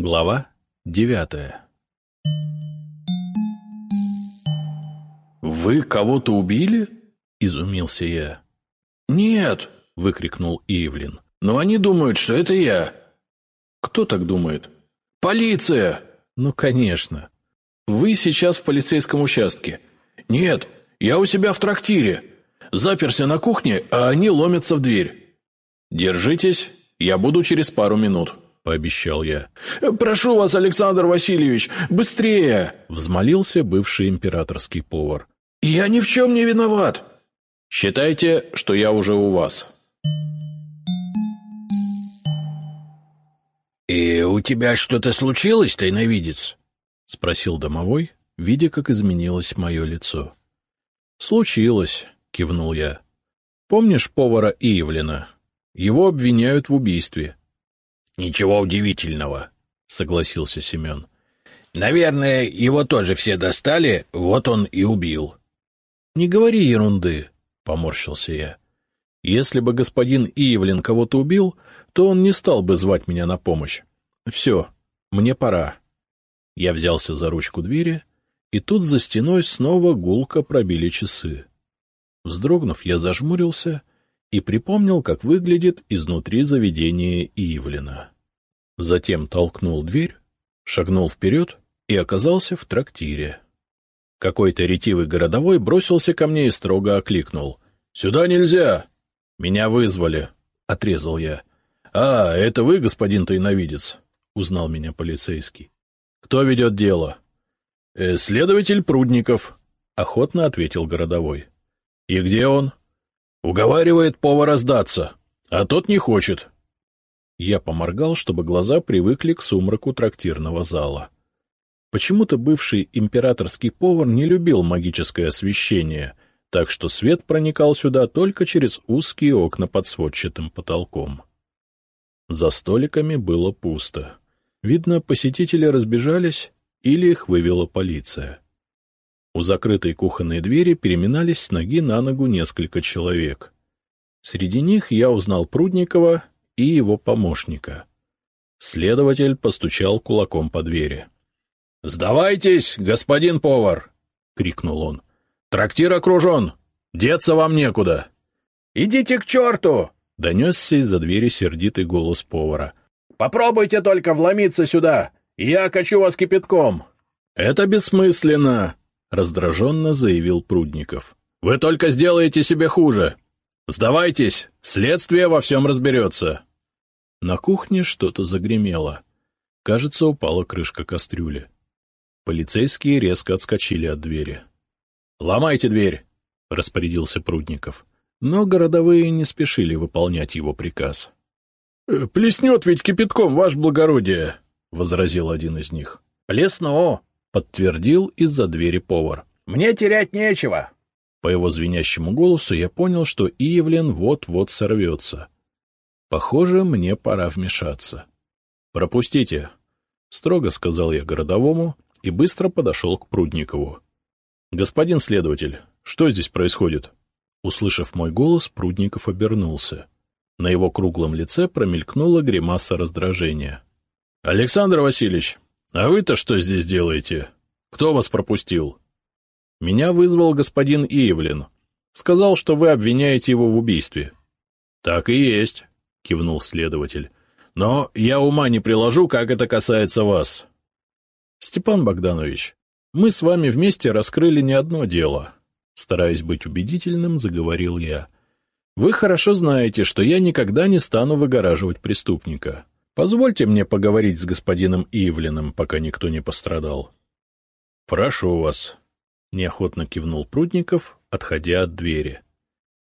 Глава девятая «Вы кого-то убили?» — изумился я. «Нет!» — выкрикнул Ивлин. «Но они думают, что это я». «Кто так думает?» «Полиция!» «Ну, конечно. Вы сейчас в полицейском участке». «Нет, я у себя в трактире. Заперся на кухне, а они ломятся в дверь». «Держитесь, я буду через пару минут». — пообещал я. «Прошу вас, Александр Васильевич, быстрее!» — взмолился бывший императорский повар. «Я ни в чем не виноват!» «Считайте, что я уже у вас». «И у тебя что-то случилось, тайновидец?» — спросил домовой, видя, как изменилось мое лицо. «Случилось», — кивнул я. «Помнишь повара Ивлина? Его обвиняют в убийстве». «Ничего удивительного», — согласился Семен. «Наверное, его тоже все достали, вот он и убил». «Не говори ерунды», — поморщился я. «Если бы господин Иевлин кого-то убил, то он не стал бы звать меня на помощь. Все, мне пора». Я взялся за ручку двери, и тут за стеной снова гулко пробили часы. Вздрогнув, я зажмурился и припомнил, как выглядит изнутри заведение Ивлина. Затем толкнул дверь, шагнул вперед и оказался в трактире. Какой-то ретивый городовой бросился ко мне и строго окликнул. — Сюда нельзя! — Меня вызвали, — отрезал я. — А, это вы, господин тайновидец? — узнал меня полицейский. — Кто ведет дело? «Э, — Следователь Прудников, — охотно ответил городовой. — И где он? — Уговаривает повара сдаться, а тот не хочет. Я поморгал, чтобы глаза привыкли к сумраку трактирного зала. Почему-то бывший императорский повар не любил магическое освещение, так что свет проникал сюда только через узкие окна под сводчатым потолком. За столиками было пусто. Видно, посетители разбежались или их вывела полиция. У закрытой кухонной двери переминались с ноги на ногу несколько человек. Среди них я узнал Прудникова и его помощника. Следователь постучал кулаком по двери. — Сдавайтесь, господин повар! — крикнул он. — Трактир окружен! Деться вам некуда! — Идите к черту! — донесся из-за двери сердитый голос повара. — Попробуйте только вломиться сюда! Я качу вас кипятком! — Это бессмысленно! — раздраженно заявил Прудников. — Вы только сделаете себе хуже. Сдавайтесь, следствие во всем разберется. На кухне что-то загремело. Кажется, упала крышка кастрюли. Полицейские резко отскочили от двери. — Ломайте дверь! — распорядился Прудников. Но городовые не спешили выполнять его приказ. «Э, — Плеснет ведь кипятком, ваше благородие! — возразил один из них. — Плесну! — подтвердил из-за двери повар. — Мне терять нечего. По его звенящему голосу я понял, что Иевлен вот-вот сорвется. Похоже, мне пора вмешаться. — Пропустите, — строго сказал я городовому и быстро подошел к Прудникову. — Господин следователь, что здесь происходит? Услышав мой голос, Прудников обернулся. На его круглом лице промелькнула гримаса раздражения. — Александр Васильевич, — А вы-то что здесь делаете? Кто вас пропустил? — Меня вызвал господин Иевлин. Сказал, что вы обвиняете его в убийстве. — Так и есть, — кивнул следователь. — Но я ума не приложу, как это касается вас. — Степан Богданович, мы с вами вместе раскрыли не одно дело. Стараясь быть убедительным, заговорил я. Вы хорошо знаете, что я никогда не стану выгораживать преступника. Позвольте мне поговорить с господином Ивлиным, пока никто не пострадал. — Прошу вас, — неохотно кивнул Прудников, отходя от двери.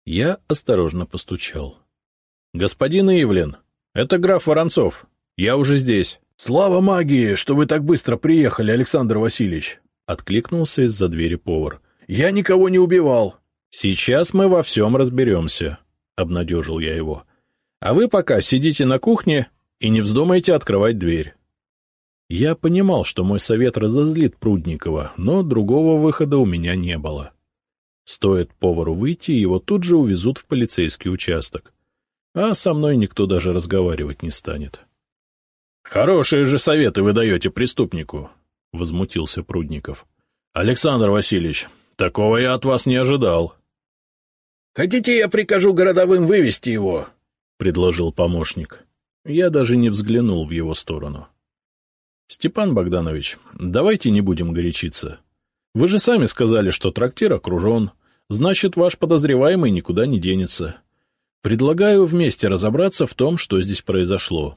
Я осторожно постучал. — Господин Ивлин, это граф Воронцов. Я уже здесь. — Слава магии, что вы так быстро приехали, Александр Васильевич! — откликнулся из-за двери повар. — Я никого не убивал. — Сейчас мы во всем разберемся, — обнадежил я его. — А вы пока сидите на кухне и не вздумайте открывать дверь. Я понимал, что мой совет разозлит Прудникова, но другого выхода у меня не было. Стоит повару выйти, его тут же увезут в полицейский участок. А со мной никто даже разговаривать не станет. Хорошие же советы вы даете преступнику, — возмутился Прудников. — Александр Васильевич, такого я от вас не ожидал. — Хотите, я прикажу городовым вывести его? — предложил помощник. Я даже не взглянул в его сторону. — Степан Богданович, давайте не будем горячиться. Вы же сами сказали, что трактир окружен, значит, ваш подозреваемый никуда не денется. Предлагаю вместе разобраться в том, что здесь произошло.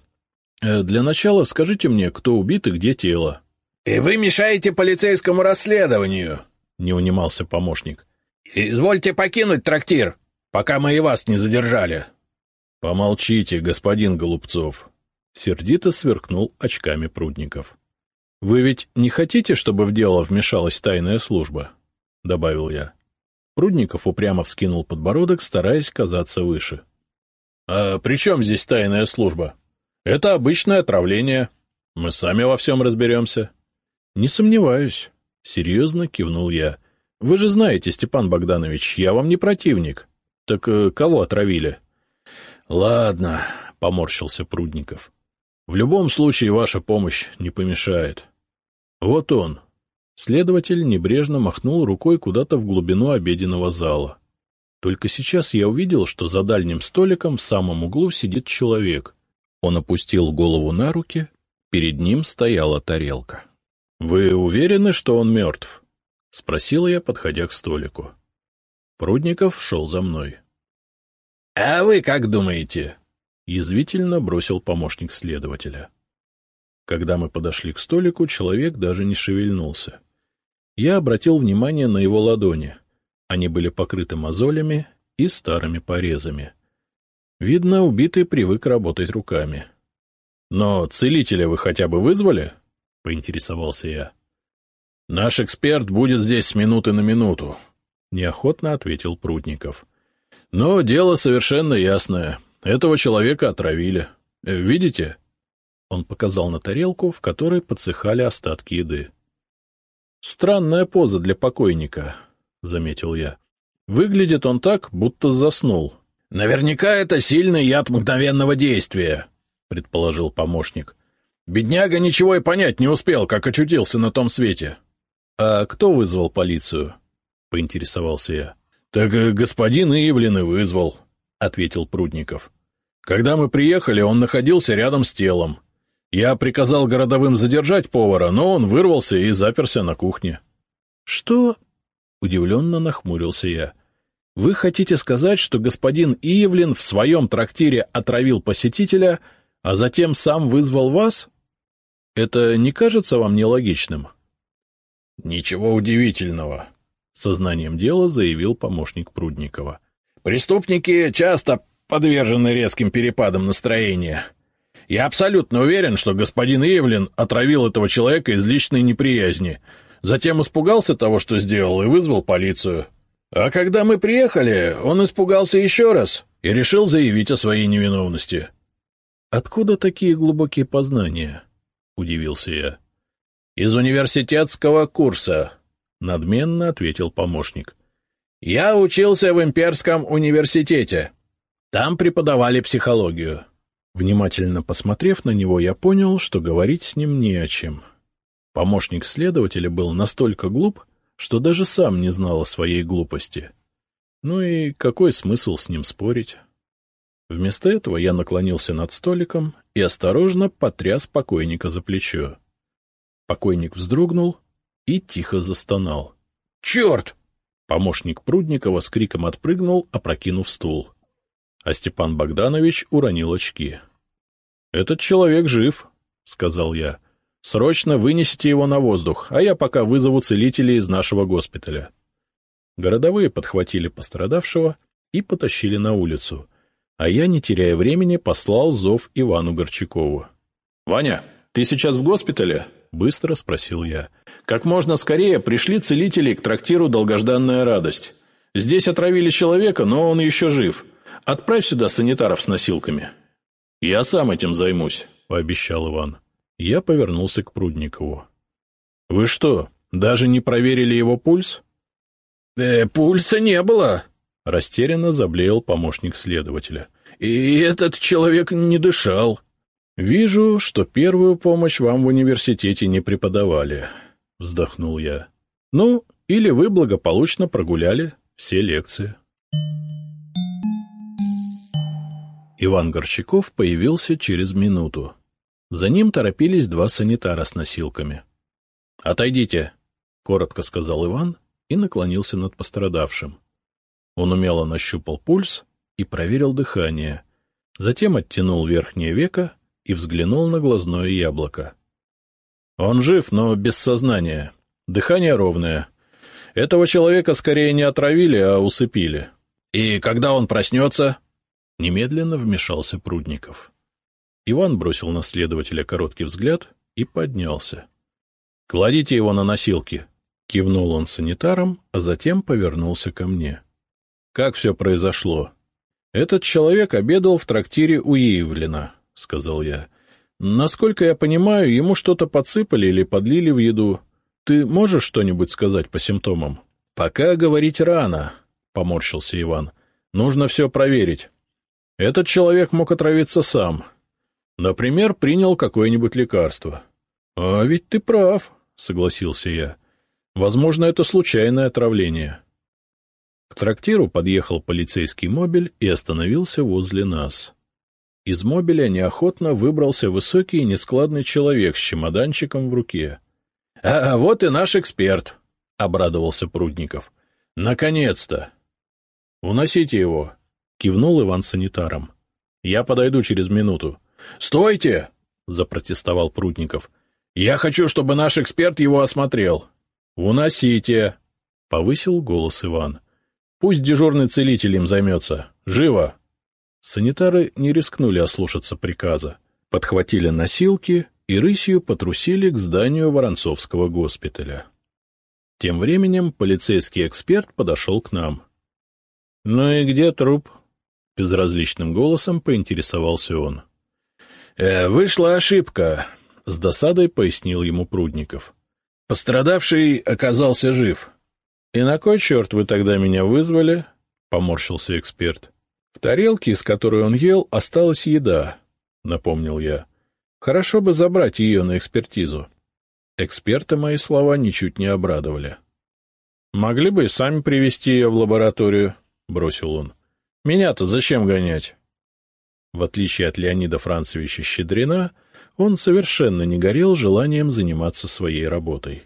Э, для начала скажите мне, кто убит и где тело. — И вы мешаете полицейскому расследованию, — не унимался помощник. — Извольте покинуть трактир, пока мы и вас не задержали. — Помолчите, господин Голубцов, — сердито сверкнул очками прудников. — Вы ведь не хотите, чтобы в дело вмешалась тайная служба? — добавил я. Прудников упрямо вскинул подбородок, стараясь казаться выше. — А при чем здесь тайная служба? Это обычное отравление. Мы сами во всем разберемся. — Не сомневаюсь, — серьезно кивнул я. — Вы же знаете, Степан Богданович, я вам не противник. Так э, кого отравили? — Ладно, — поморщился Прудников. — В любом случае ваша помощь не помешает. Вот он. Следователь небрежно махнул рукой куда-то в глубину обеденного зала. Только сейчас я увидел, что за дальним столиком в самом углу сидит человек — он опустил голову на руки, перед ним стояла тарелка. — Вы уверены, что он мертв? — спросил я, подходя к столику. Прудников шел за мной. — А вы как думаете? — язвительно бросил помощник следователя. Когда мы подошли к столику, человек даже не шевельнулся. Я обратил внимание на его ладони. Они были покрыты мозолями и старыми порезами. Видно, убитый привык работать руками. — Но целителя вы хотя бы вызвали? — поинтересовался я. — Наш эксперт будет здесь с минуты на минуту, — неохотно ответил Прутников. — Но дело совершенно ясное. Этого человека отравили. Э, видите? Он показал на тарелку, в которой подсыхали остатки еды. — Странная поза для покойника, — заметил я. Выглядит он так, будто заснул. — Наверняка это сильный яд мгновенного действия, — предположил помощник. Бедняга ничего и понять не успел, как очутился на том свете. — А кто вызвал полицию? — поинтересовался я. — Так э, господин Ивлин и вызвал, — ответил Прудников. — Когда мы приехали, он находился рядом с телом. Я приказал городовым задержать повара, но он вырвался и заперся на кухне. — Что? — удивленно нахмурился я. Вы хотите сказать, что господин Иевлин в своем трактире отравил посетителя, а затем сам вызвал вас? Это не кажется вам нелогичным? — Ничего удивительного, — сознанием дела заявил помощник Прудникова. — Преступники часто подвержены резким перепадам настроения. Я абсолютно уверен, что господин Иевлин отравил этого человека из личной неприязни, затем испугался того, что сделал, и вызвал полицию. — а когда мы приехали, он испугался еще раз и решил заявить о своей невиновности. — Откуда такие глубокие познания? — удивился я. — Из университетского курса, — надменно ответил помощник. — Я учился в Имперском университете. Там преподавали психологию. Внимательно посмотрев на него, я понял, что говорить с ним не о чем. Помощник следователя был настолько глуп, что даже сам не знал о своей глупости. Ну и какой смысл с ним спорить? Вместо этого я наклонился над столиком и осторожно потряс покойника за плечо. Покойник вздрогнул и тихо застонал. «Черт!» Помощник Прудникова с криком отпрыгнул, опрокинув стул. А Степан Богданович уронил очки. — Этот человек жив, — сказал я. Срочно вынесите его на воздух, а я пока вызову целителей из нашего госпиталя. Городовые подхватили пострадавшего и потащили на улицу, а я, не теряя времени, послал зов Ивану Горчакову. — Ваня, ты сейчас в госпитале? — быстро спросил я. — Как можно скорее пришли целители к трактиру «Долгожданная радость». Здесь отравили человека, но он еще жив. Отправь сюда санитаров с носилками. — Я сам этим займусь, — пообещал Иван. Я повернулся к Прудникову. — Вы что, даже не проверили его пульс? — Э, пульса не было, — растерянно заблеял помощник следователя. — И этот человек не дышал. — Вижу, что первую помощь вам в университете не преподавали, — вздохнул я. — Ну, или вы благополучно прогуляли все лекции. Иван Горчаков появился через минуту. За ним торопились два санитара с носилками. — Отойдите, — коротко сказал Иван и наклонился над пострадавшим. Он умело нащупал пульс и проверил дыхание, затем оттянул верхнее веко и взглянул на глазное яблоко. — Он жив, но без сознания. Дыхание ровное. Этого человека скорее не отравили, а усыпили. — И когда он проснется? Немедленно вмешался Прудников. Иван бросил на следователя короткий взгляд и поднялся. — Кладите его на носилки, — кивнул он санитаром, а затем повернулся ко мне. — Как все произошло? — Этот человек обедал в трактире у Ивлина, — сказал я. — Насколько я понимаю, ему что-то подсыпали или подлили в еду. Ты можешь что-нибудь сказать по симптомам? — Пока говорить рано, — поморщился Иван. — Нужно все проверить. Этот человек мог отравиться сам. Например, принял какое-нибудь лекарство. — А ведь ты прав, — согласился я. — Возможно, это случайное отравление. К трактиру подъехал полицейский мобиль и остановился возле нас. Из мобиля неохотно выбрался высокий и нескладный человек с чемоданчиком в руке. — А вот и наш эксперт, — обрадовался Прудников. — Наконец-то! — Уносите его, — кивнул Иван санитаром. — Я подойду через минуту. — Стойте! — запротестовал Прудников. — Я хочу, чтобы наш эксперт его осмотрел. — Уносите! — повысил голос Иван. — Пусть дежурный целитель им займется. Живо! Санитары не рискнули ослушаться приказа. Подхватили носилки и рысью потрусили к зданию Воронцовского госпиталя. Тем временем полицейский эксперт подошел к нам. — Ну и где труп? — безразличным голосом поинтересовался он. «Э, — Вышла ошибка, — с досадой пояснил ему Прудников. — Пострадавший оказался жив. — И на кой черт вы тогда меня вызвали? — поморщился эксперт. — В тарелке, из которой он ел, осталась еда, — напомнил я. — Хорошо бы забрать ее на экспертизу. Эксперта мои слова ничуть не обрадовали. — Могли бы и сами привести ее в лабораторию, — бросил он. — меня-то зачем гонять? В отличие от Леонида Францевича Щедрина, он совершенно не горел желанием заниматься своей работой.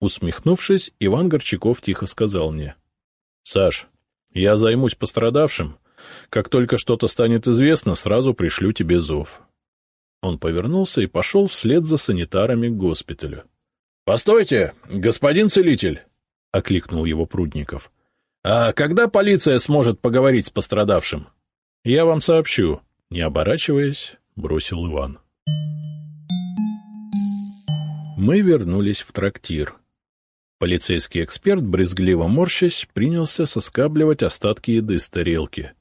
Усмехнувшись, Иван Горчаков тихо сказал мне. — Саш, я займусь пострадавшим. Как только что-то станет известно, сразу пришлю тебе зов. Он повернулся и пошел вслед за санитарами к госпиталю. — Постойте, господин целитель! — окликнул его Прудников. «А когда полиция сможет поговорить с пострадавшим?» «Я вам сообщу», — не оборачиваясь, бросил Иван. Мы вернулись в трактир. Полицейский эксперт, брезгливо морщась, принялся соскабливать остатки еды с тарелки.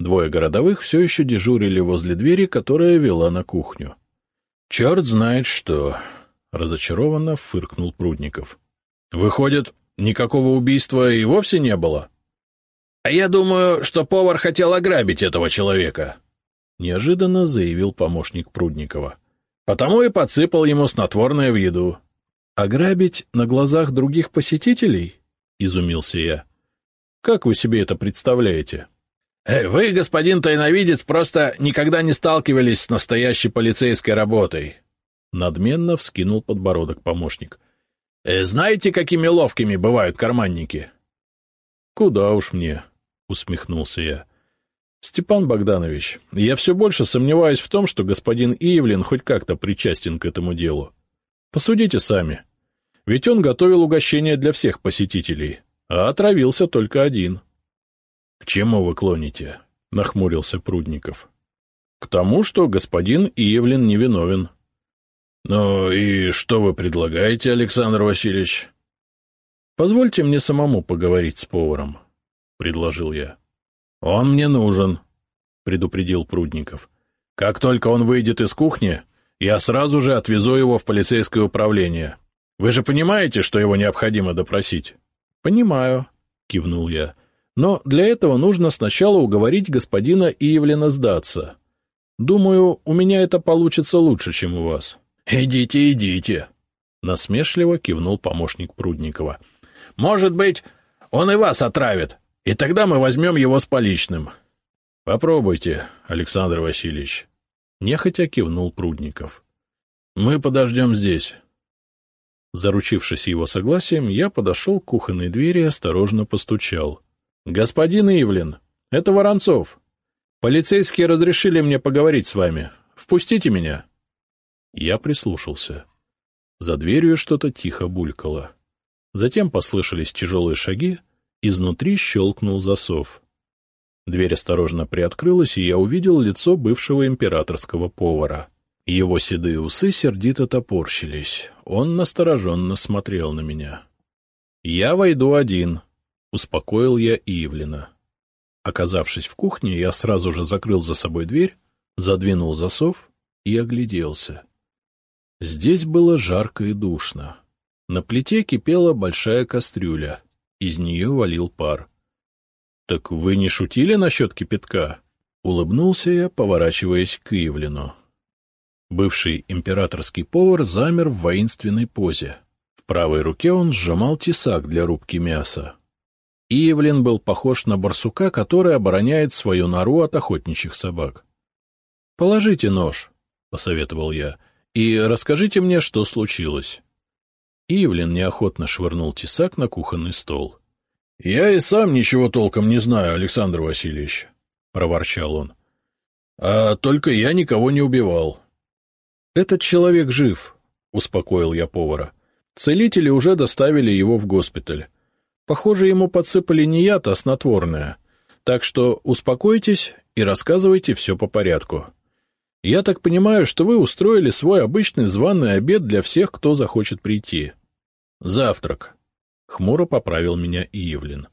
Двое городовых все еще дежурили возле двери, которая вела на кухню. — Черт знает что! — разочарованно фыркнул Прудников. — Выходит, Никакого убийства и вовсе не было. — А я думаю, что повар хотел ограбить этого человека, — неожиданно заявил помощник Прудникова. — Потому и подсыпал ему снотворное в еду. — Ограбить на глазах других посетителей? — изумился я. — Как вы себе это представляете? «Э, — Вы, господин тайновидец, просто никогда не сталкивались с настоящей полицейской работой. Надменно вскинул подбородок помощник. Э, знаете, какими ловкими бывают карманники? — Куда уж мне, — усмехнулся я. — Степан Богданович, я все больше сомневаюсь в том, что господин Ивлин хоть как-то причастен к этому делу. Посудите сами. Ведь он готовил угощение для всех посетителей, а отравился только один. — К чему вы клоните? — нахмурился Прудников. — К тому, что господин Ивлин невиновен. —— Ну и что вы предлагаете, Александр Васильевич? — Позвольте мне самому поговорить с поваром, — предложил я. — Он мне нужен, — предупредил Прудников. — Как только он выйдет из кухни, я сразу же отвезу его в полицейское управление. Вы же понимаете, что его необходимо допросить? — Понимаю, — кивнул я. — Но для этого нужно сначала уговорить господина Иевлина сдаться. Думаю, у меня это получится лучше, чем у вас. — Идите, идите, — насмешливо кивнул помощник Прудникова. — Может быть, он и вас отравит, и тогда мы возьмем его с поличным. — Попробуйте, Александр Васильевич. Нехотя кивнул Прудников. — Мы подождем здесь. Заручившись его согласием, я подошел к кухонной двери и осторожно постучал. — Господин Ивлин, это Воронцов. Полицейские разрешили мне поговорить с вами. Впустите меня. Я прислушался. За дверью что-то тихо булькало. Затем послышались тяжелые шаги, изнутри щелкнул засов. Дверь осторожно приоткрылась, и я увидел лицо бывшего императорского повара. Его седые усы сердито топорщились. Он настороженно смотрел на меня. — Я войду один, — успокоил я Ивлина. Оказавшись в кухне, я сразу же закрыл за собой дверь, задвинул засов и огляделся. Здесь было жарко и душно. На плите кипела большая кастрюля, из нее валил пар. — Так вы не шутили насчет кипятка? — улыбнулся я, поворачиваясь к Ивлину. Бывший императорский повар замер в воинственной позе. В правой руке он сжимал тесак для рубки мяса. Иевлин был похож на барсука, который обороняет свою нору от охотничьих собак. — Положите нож, — посоветовал я, — и расскажите мне, что случилось. Иевлин неохотно швырнул тесак на кухонный стол. — Я и сам ничего толком не знаю, Александр Васильевич, — проворчал он. — А только я никого не убивал. — Этот человек жив, — успокоил я повара. Целители уже доставили его в госпиталь. Похоже, ему подсыпали не яд, а снотворное. Так что успокойтесь и рассказывайте все по порядку. Я так понимаю, что вы устроили свой обычный званый обед для всех, кто захочет прийти. Завтрак. Хмуро поправил меня Иевлин.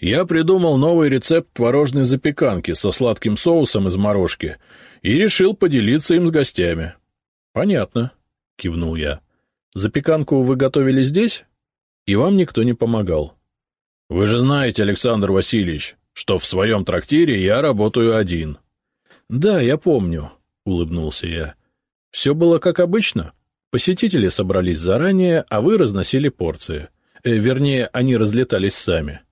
Я придумал новый рецепт творожной запеканки со сладким соусом из морожки и решил поделиться им с гостями. — Понятно, — кивнул я. — Запеканку вы готовили здесь? И вам никто не помогал. Вы же знаете, Александр Васильевич, что в своем трактире я работаю один. — Да, я помню, — улыбнулся я. — Все было как обычно. Посетители собрались заранее, а вы разносили порции. Э, вернее, они разлетались сами.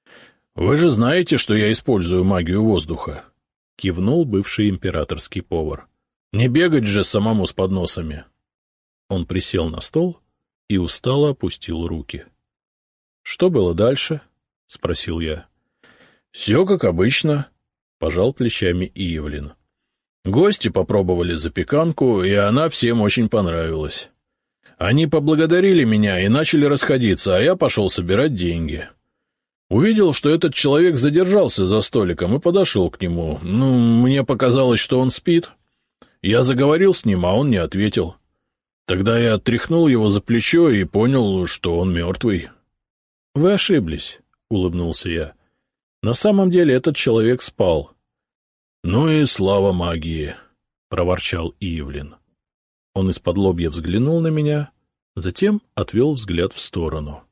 — Вы же знаете, что я использую магию воздуха, — кивнул бывший императорский повар. — Не бегать же самому с подносами. Он присел на стол и устало опустил руки. — Что было дальше? —— спросил я. — Все как обычно, — пожал плечами Иевлин. Гости попробовали запеканку, и она всем очень понравилась. Они поблагодарили меня и начали расходиться, а я пошел собирать деньги. Увидел, что этот человек задержался за столиком и подошел к нему. Ну, мне показалось, что он спит. Я заговорил с ним, а он не ответил. Тогда я тряхнул его за плечо и понял, что он мертвый. — Вы ошиблись, — улыбнулся я. На самом деле этот человек спал. — Ну и слава магии! — проворчал Ивлин. Он из-под лобья взглянул на меня, затем отвел взгляд в сторону.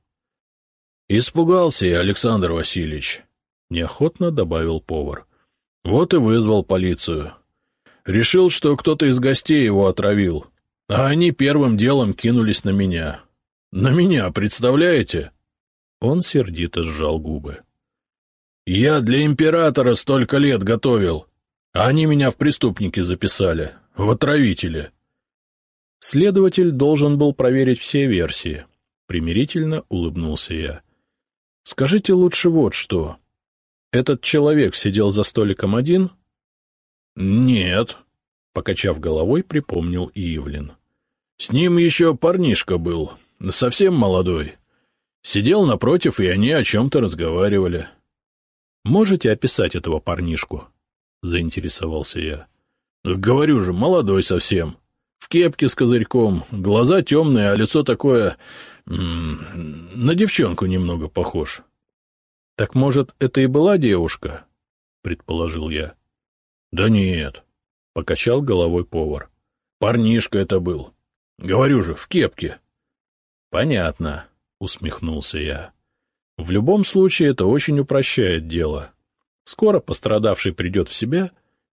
— Испугался я, Александр Васильевич, — неохотно добавил повар. — Вот и вызвал полицию. Решил, что кто-то из гостей его отравил, а они первым делом кинулись на меня. На меня, представляете? — он сердито сжал губы. — Я для императора столько лет готовил, а они меня в преступники записали, в отравители. Следователь должен был проверить все версии. Примирительно улыбнулся я. — Скажите лучше вот что. Этот человек сидел за столиком один? — Нет, — покачав головой, припомнил Ивлин. — С ним еще парнишка был, совсем молодой. Сидел напротив, и они о чем-то разговаривали. — Можете описать этого парнишку? — заинтересовался я. — Говорю же, молодой совсем. В кепке с козырьком, глаза темные, а лицо такое... на девчонку немного похож. — Так, может, это и была девушка? — предположил я. — Да нет, — покачал головой повар. — Парнишка это был. Говорю же, в кепке. — Понятно. — усмехнулся я. — В любом случае это очень упрощает дело. Скоро пострадавший придет в себя,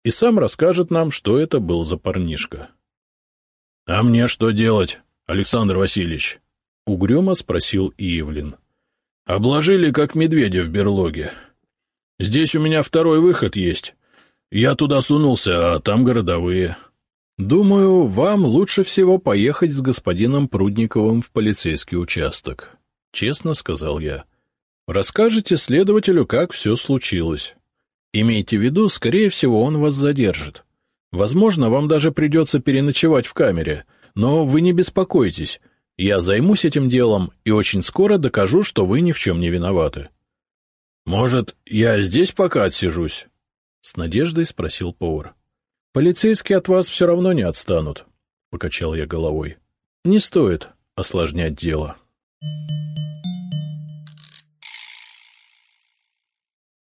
и сам расскажет нам, что это был за парнишка. — А мне что делать, Александр Васильевич? — угрюмо спросил Ивлин. — Обложили, как медведя в берлоге. Здесь у меня второй выход есть. Я туда сунулся, а там городовые. — Думаю, вам лучше всего поехать с господином Прудниковым в полицейский участок, — честно сказал я. — Расскажите следователю, как все случилось. Имейте в виду, скорее всего, он вас задержит. Возможно, вам даже придется переночевать в камере, но вы не беспокойтесь, я займусь этим делом и очень скоро докажу, что вы ни в чем не виноваты. — Может, я здесь пока отсижусь? — с надеждой спросил повар. — Полицейские от вас все равно не отстанут, — покачал я головой. — Не стоит осложнять дело. Thank you.